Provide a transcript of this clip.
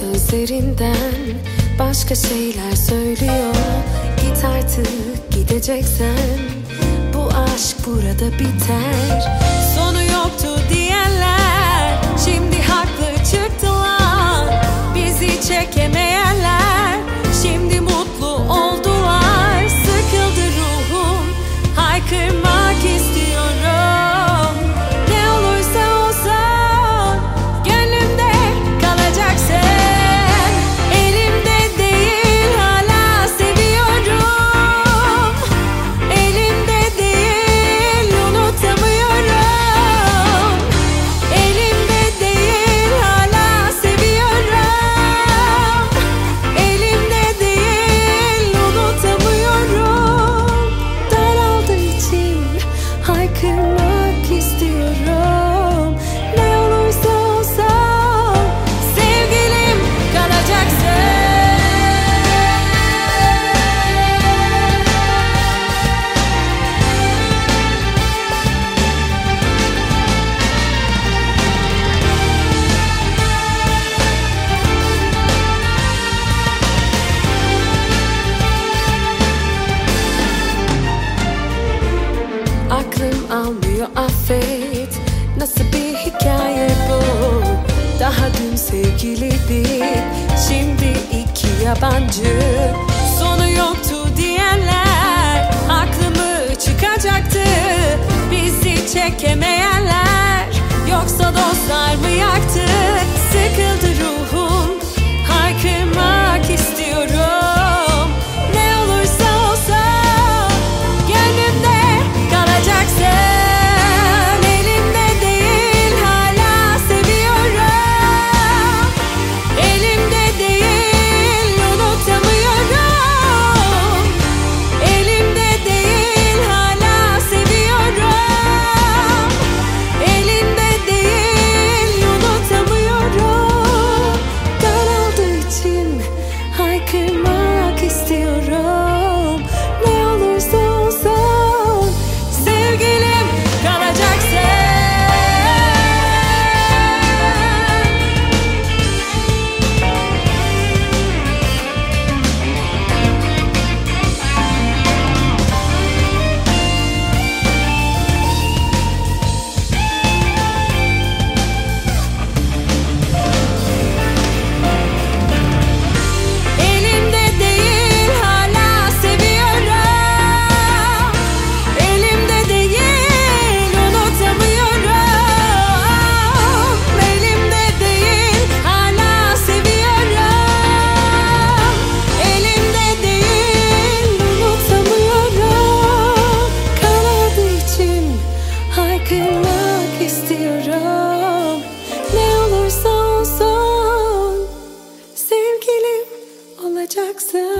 Gözlerinden başka şeyler söylüyor. Git artık gideceksen Bu aşk burada biter. Sonu yoktu diyenler Nasıl bir hikaye bu? Daha dün sevgiliydik Şimdi iki yabancı. Sonu yoktu diyenler Aklımı çıkacaktı. Bizi çekemeyenler Yoksa dostlar mı yaktı? Sıkıldı haykırmak istiyorum haykırmak istiyorum. Ne olursa olsun sevgilim olacaksın